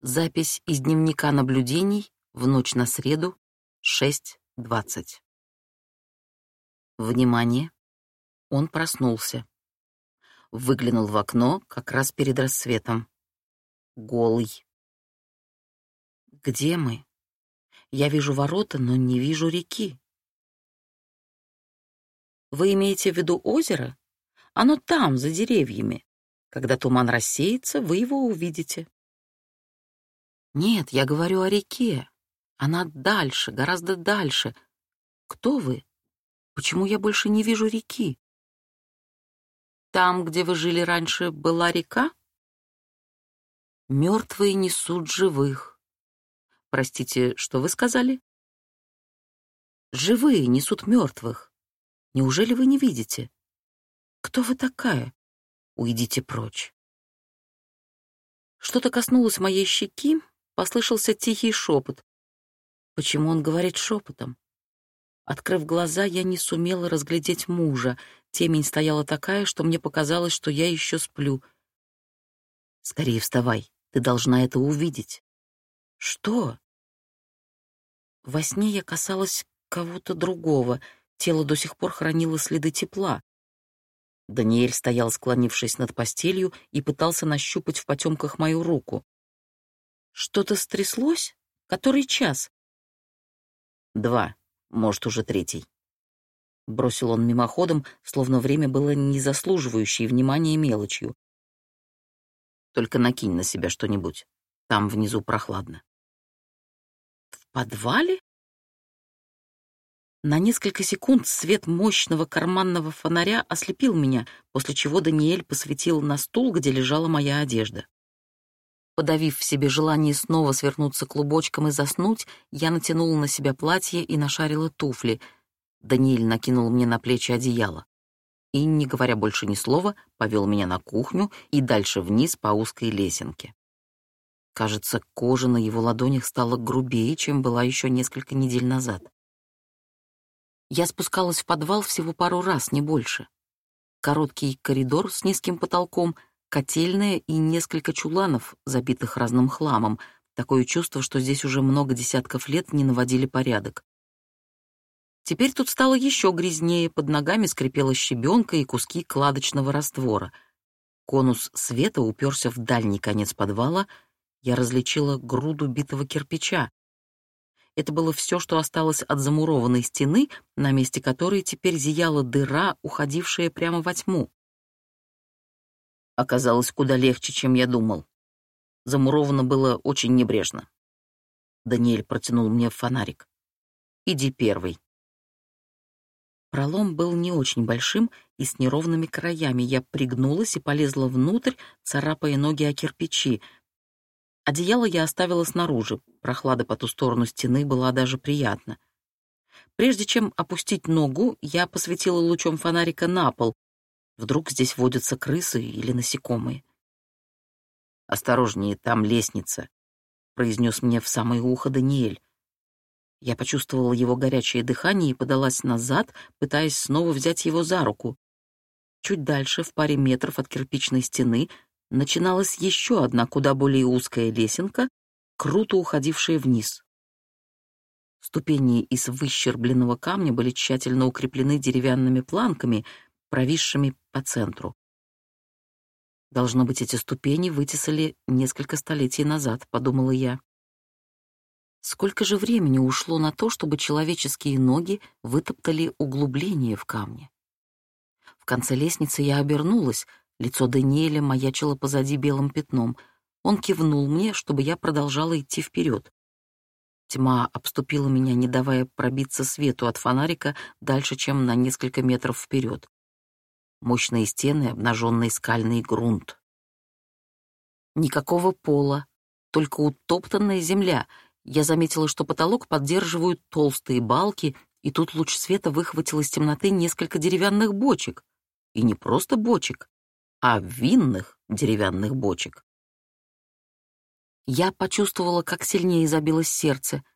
Запись из дневника наблюдений в ночь на среду, 6.20. Внимание! Он проснулся. Выглянул в окно как раз перед рассветом. Голый. Где мы? Я вижу ворота, но не вижу реки. Вы имеете в виду озеро? Оно там, за деревьями. Когда туман рассеется, вы его увидите. Нет, я говорю о реке. Она дальше, гораздо дальше. Кто вы? Почему я больше не вижу реки? Там, где вы жили раньше, была река? Мертвые несут живых. Простите, что вы сказали? Живые несут мертвых. Неужели вы не видите? Кто вы такая? Уйдите прочь. Что-то коснулось моей щеки, послышался тихий шепот. Почему он говорит шепотом? Открыв глаза, я не сумела разглядеть мужа. Темень стояла такая, что мне показалось, что я еще сплю. «Скорее вставай, ты должна это увидеть». «Что?» Во сне я касалась кого-то другого. Тело до сих пор хранило следы тепла. Даниэль стоял, склонившись над постелью, и пытался нащупать в потемках мою руку. Что-то стряслось? Который час? Два, может, уже третий. Бросил он мимоходом, словно время было не заслуживающей внимания мелочью. Только накинь на себя что-нибудь. Там внизу прохладно. В подвале? На несколько секунд свет мощного карманного фонаря ослепил меня, после чего Даниэль посветил на стул, где лежала моя одежда. Подавив в себе желание снова свернуться клубочком и заснуть, я натянула на себя платье и нашарила туфли. Даниэль накинул мне на плечи одеяло. И, не говоря больше ни слова, повел меня на кухню и дальше вниз по узкой лесенке. Кажется, кожа на его ладонях стала грубее, чем была еще несколько недель назад. Я спускалась в подвал всего пару раз, не больше. Короткий коридор с низким потолком — котельная и несколько чуланов, забитых разным хламом. Такое чувство, что здесь уже много десятков лет не наводили порядок. Теперь тут стало еще грязнее, под ногами скрипела щебенка и куски кладочного раствора. Конус света уперся в дальний конец подвала, я различила груду битого кирпича. Это было все, что осталось от замурованной стены, на месте которой теперь зияла дыра, уходившая прямо во тьму оказалось куда легче, чем я думал. Замуровано было очень небрежно. Даниэль протянул мне фонарик. «Иди первый». Пролом был не очень большим и с неровными краями. Я пригнулась и полезла внутрь, царапая ноги о кирпичи. Одеяло я оставила снаружи. Прохлада по ту сторону стены была даже приятна. Прежде чем опустить ногу, я посветила лучом фонарика на пол, Вдруг здесь водятся крысы или насекомые. «Осторожнее, там лестница», — произнес мне в самое ухо Даниэль. Я почувствовала его горячее дыхание и подалась назад, пытаясь снова взять его за руку. Чуть дальше, в паре метров от кирпичной стены, начиналась еще одна куда более узкая лесенка, круто уходившая вниз. Ступени из выщербленного камня были тщательно укреплены деревянными планками — провисшими по центру. Должно быть, эти ступени вытесали несколько столетий назад, подумала я. Сколько же времени ушло на то, чтобы человеческие ноги вытоптали углубление в камне? В конце лестницы я обернулась, лицо Даниэля маячило позади белым пятном. Он кивнул мне, чтобы я продолжала идти вперед. Тьма обступила меня, не давая пробиться свету от фонарика дальше, чем на несколько метров вперед мощные стены, обнаженный скальный грунт. Никакого пола, только утоптанная земля. Я заметила, что потолок поддерживают толстые балки, и тут луч света выхватил из темноты несколько деревянных бочек. И не просто бочек, а винных деревянных бочек. Я почувствовала, как сильнее забилось сердце —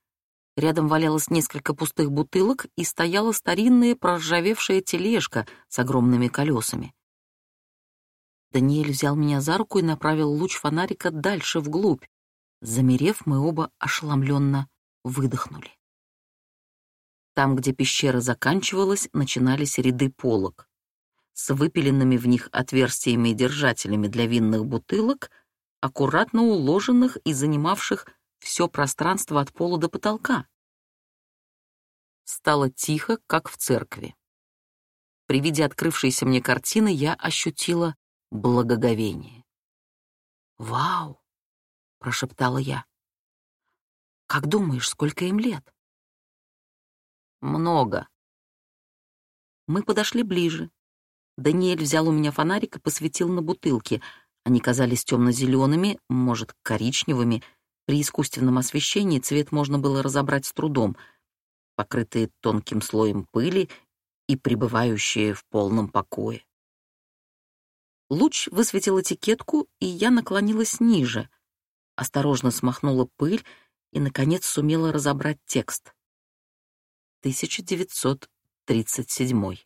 Рядом валялось несколько пустых бутылок и стояла старинная проржавевшая тележка с огромными колесами. Даниэль взял меня за руку и направил луч фонарика дальше, вглубь. Замерев, мы оба ошеломленно выдохнули. Там, где пещера заканчивалась, начинались ряды полок. С выпиленными в них отверстиями и держателями для винных бутылок, аккуратно уложенных и занимавших все пространство от пола до потолка. Стало тихо, как в церкви. При виде открывшейся мне картины я ощутила благоговение. «Вау!» — прошептала я. «Как думаешь, сколько им лет?» «Много». Мы подошли ближе. Даниэль взял у меня фонарик и посветил на бутылки. Они казались темно-зелеными, может, коричневыми. При искусственном освещении цвет можно было разобрать с трудом, покрытые тонким слоем пыли и пребывающие в полном покое. Луч высветил этикетку, и я наклонилась ниже, осторожно смахнула пыль и, наконец, сумела разобрать текст. 1937.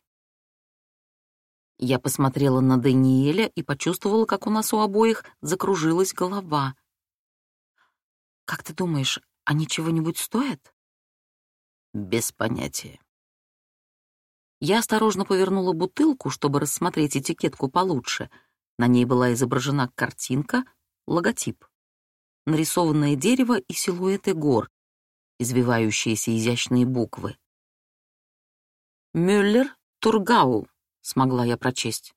Я посмотрела на Даниэля и почувствовала, как у нас у обоих закружилась голова. «Как ты думаешь, они чего-нибудь стоят?» «Без понятия». Я осторожно повернула бутылку, чтобы рассмотреть этикетку получше. На ней была изображена картинка, логотип. Нарисованное дерево и силуэты гор, извивающиеся изящные буквы. «Мюллер Тургау», — смогла я прочесть.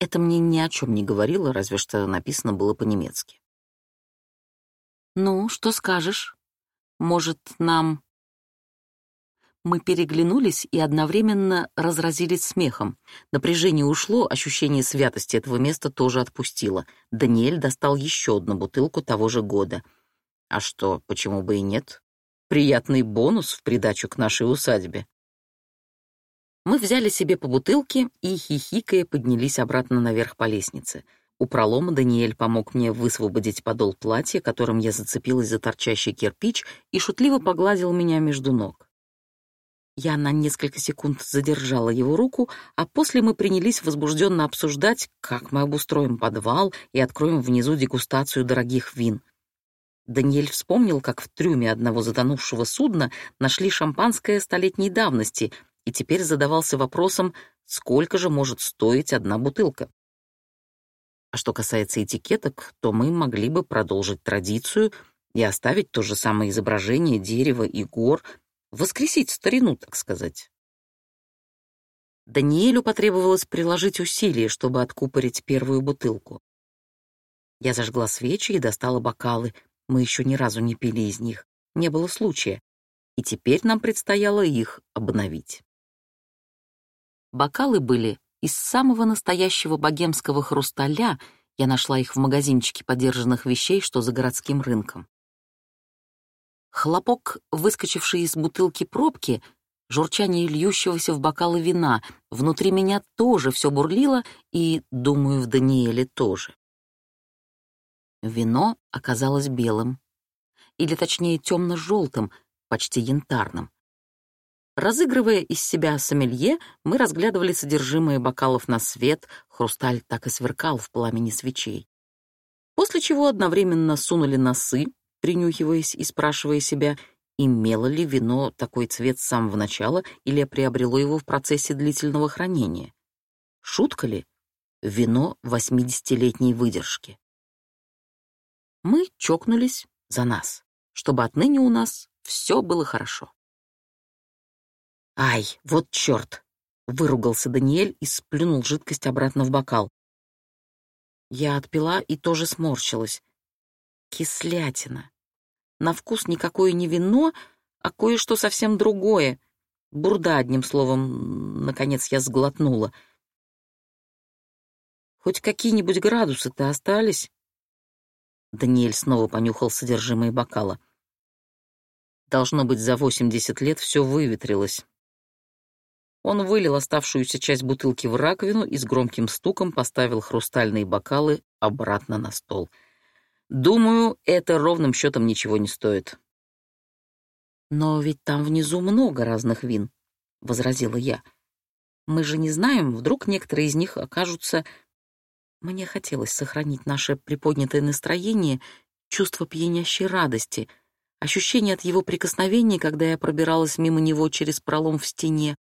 Это мне ни о чем не говорило, разве что написано было по-немецки. «Ну, что скажешь? Может, нам мы переглянулись и одновременно разразились смехом. Напряжение ушло, ощущение святости этого места тоже отпустило. Даниэль достал еще одну бутылку того же года. А что, почему бы и нет? Приятный бонус в придачу к нашей усадьбе. Мы взяли себе по бутылке и, хихикая, поднялись обратно наверх по лестнице. У пролома Даниэль помог мне высвободить подол платья, которым я зацепилась за торчащий кирпич, и шутливо погладил меня между ног. Я на несколько секунд задержала его руку, а после мы принялись возбужденно обсуждать, как мы обустроим подвал и откроем внизу дегустацию дорогих вин. Даниэль вспомнил, как в трюме одного затонувшего судна нашли шампанское столетней давности, и теперь задавался вопросом, сколько же может стоить одна бутылка. А что касается этикеток, то мы могли бы продолжить традицию и оставить то же самое изображение дерева и гор — воскресить старину, так сказать. Даниэлю потребовалось приложить усилия, чтобы откупорить первую бутылку. Я зажгла свечи и достала бокалы. Мы еще ни разу не пили из них. Не было случая. И теперь нам предстояло их обновить. Бокалы были из самого настоящего богемского хрусталя. Я нашла их в магазинчике подержанных вещей, что за городским рынком. Хлопок, выскочивший из бутылки пробки, журчание льющегося в бокалы вина. Внутри меня тоже все бурлило, и, думаю, в Даниэле тоже. Вино оказалось белым. Или, точнее, темно-желтым, почти янтарным. Разыгрывая из себя сомелье, мы разглядывали содержимое бокалов на свет, хрусталь так и сверкал в пламени свечей. После чего одновременно сунули носы, принюхиваясь и спрашивая себя, имело ли вино такой цвет с самого начала или приобрело его в процессе длительного хранения. Шутка ли? Вино восьмидесятилетней выдержки. Мы чокнулись за нас, чтобы отныне у нас все было хорошо. «Ай, вот черт!» — выругался Даниэль и сплюнул жидкость обратно в бокал. Я отпила и тоже сморщилась. Кислятина. На вкус никакое не вино, а кое-что совсем другое. Бурда, одним словом, наконец я сглотнула. Хоть какие-нибудь градусы-то остались? Даниэль снова понюхал содержимое бокала. Должно быть, за восемьдесят лет все выветрилось. Он вылил оставшуюся часть бутылки в раковину и с громким стуком поставил хрустальные бокалы обратно на стол — Думаю, это ровным счетом ничего не стоит. Но ведь там внизу много разных вин, возразила я. Мы же не знаем, вдруг некоторые из них окажутся... Мне хотелось сохранить наше приподнятое настроение чувство пьянящей радости, ощущение от его прикосновений, когда я пробиралась мимо него через пролом в стене.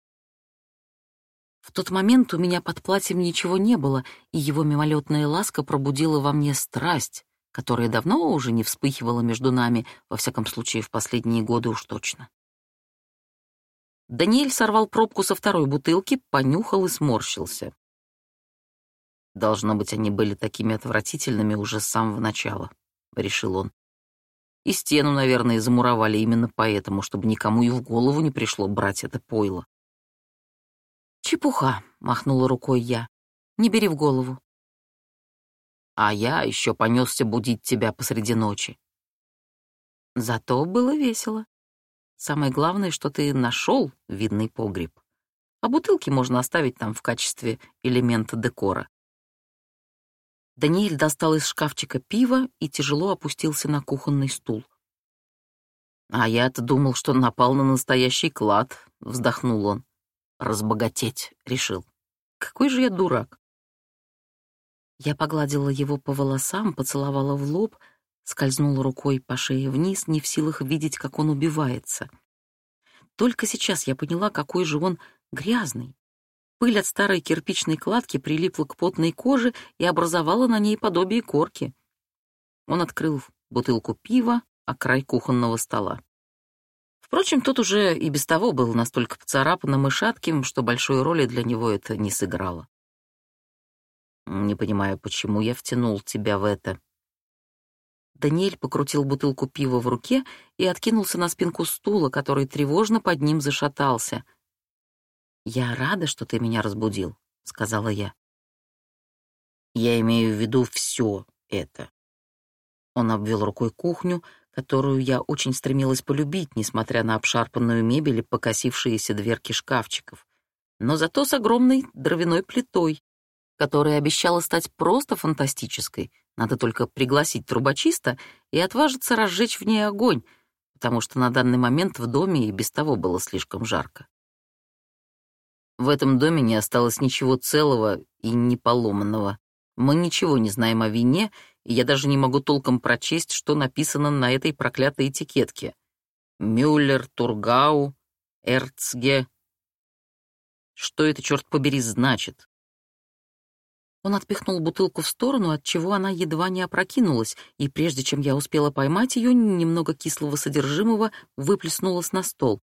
В тот момент у меня под платьем ничего не было, и его мимолетная ласка пробудила во мне страсть, которая давно уже не вспыхивала между нами, во всяком случае в последние годы уж точно. Даниэль сорвал пробку со второй бутылки, понюхал и сморщился. Должно быть, они были такими отвратительными уже с самого начала, — решил он. И стену, наверное, замуровали именно поэтому, чтобы никому и в голову не пришло брать это пойло. «Чепуха», — махнула рукой я. «Не бери в голову». А я еще понесся будить тебя посреди ночи. Зато было весело. Самое главное, что ты нашел видный погреб. А бутылки можно оставить там в качестве элемента декора. Даниэль достал из шкафчика пиво и тяжело опустился на кухонный стул. «А я-то думал, что напал на настоящий клад», — вздохнул он. «Разбогатеть», — решил. «Какой же я дурак». Я погладила его по волосам, поцеловала в лоб — скользнула рукой по шее вниз, не в силах видеть, как он убивается. Только сейчас я поняла, какой же он грязный. Пыль от старой кирпичной кладки прилипла к потной коже и образовала на ней подобие корки. Он открыл бутылку пива о край кухонного стола. Впрочем, тот уже и без того был настолько поцарапанным и шатким, что большой роли для него это не сыграло. «Не понимаю, почему я втянул тебя в это», Даниэль покрутил бутылку пива в руке и откинулся на спинку стула, который тревожно под ним зашатался. «Я рада, что ты меня разбудил», — сказала я. «Я имею в виду все это». Он обвел рукой кухню, которую я очень стремилась полюбить, несмотря на обшарпанную мебель и покосившиеся дверки шкафчиков, но зато с огромной дровяной плитой, которая обещала стать просто фантастической — надо только пригласить трубочиста и отважиться разжечь в ней огонь, потому что на данный момент в доме и без того было слишком жарко. В этом доме не осталось ничего целого и не поломанного. Мы ничего не знаем о вине, я даже не могу толком прочесть, что написано на этой проклятой этикетке. Мюллер, Тургау, Эрцге. Что это, черт побери, значит? Он отпихнул бутылку в сторону, от чего она едва не опрокинулась, и прежде чем я успела поймать ее, немного кислого содержимого выплеснулось на стол.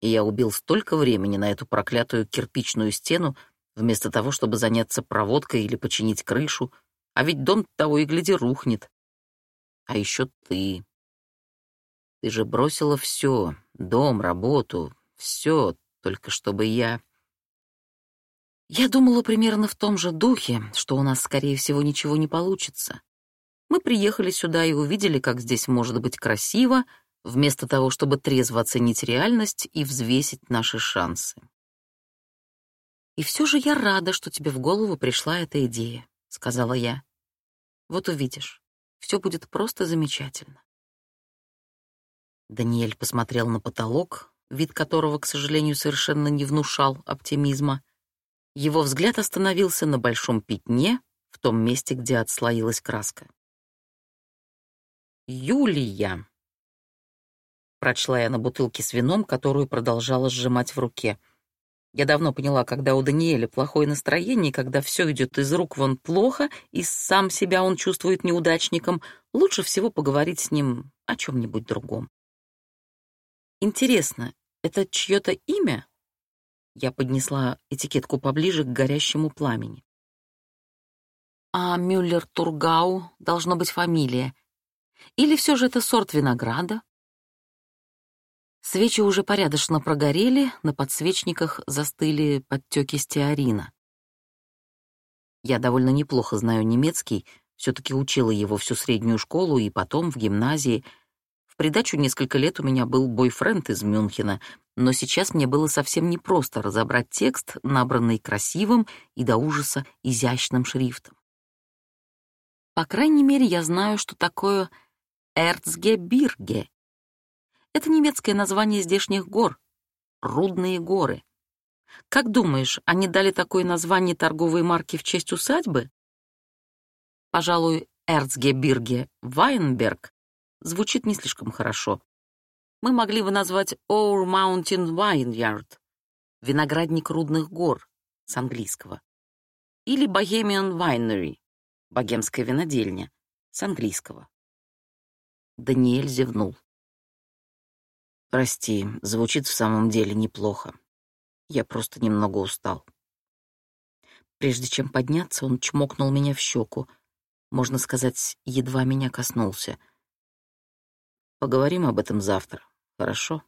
И я убил столько времени на эту проклятую кирпичную стену, вместо того, чтобы заняться проводкой или починить крышу, а ведь дом того и гляди рухнет. А еще ты. Ты же бросила все, дом, работу, все, только чтобы я... Я думала примерно в том же духе, что у нас, скорее всего, ничего не получится. Мы приехали сюда и увидели, как здесь может быть красиво, вместо того, чтобы трезво оценить реальность и взвесить наши шансы. «И все же я рада, что тебе в голову пришла эта идея», — сказала я. «Вот увидишь, все будет просто замечательно». Даниэль посмотрел на потолок, вид которого, к сожалению, совершенно не внушал оптимизма, его взгляд остановился на большом пятне в том месте, где отслоилась краска. «Юлия», — прочла я на бутылке с вином, которую продолжала сжимать в руке. Я давно поняла, когда у Даниэля плохое настроение, когда все идет из рук вон плохо, и сам себя он чувствует неудачником, лучше всего поговорить с ним о чем-нибудь другом. Интересно, это чье-то имя? Я поднесла этикетку поближе к горящему пламени. А Мюллер-Тургау должно быть фамилия. Или все же это сорт винограда? Свечи уже порядочно прогорели, на подсвечниках застыли подтеки стеарина. Я довольно неплохо знаю немецкий, все таки учила его всю среднюю школу и потом в гимназии — придачу несколько лет у меня был бойфренд из Мюнхена, но сейчас мне было совсем непросто разобрать текст, набранный красивым и до ужаса изящным шрифтом. По крайней мере, я знаю, что такое Эрцгебирге. Это немецкое название здешних гор — Рудные горы. Как думаешь, они дали такое название торговой марки в честь усадьбы? Пожалуй, Эрцгебирге Вайнберг звучит не слишком хорошо. Мы могли бы назвать Our Mountain Vineyard — виноградник рудных гор с английского. Или Bohemian Winery — богемская винодельня с английского. Даниэль зевнул. «Прости, звучит в самом деле неплохо. Я просто немного устал». Прежде чем подняться, он чмокнул меня в щеку. Можно сказать, едва меня коснулся. Поговорим об этом завтра, хорошо?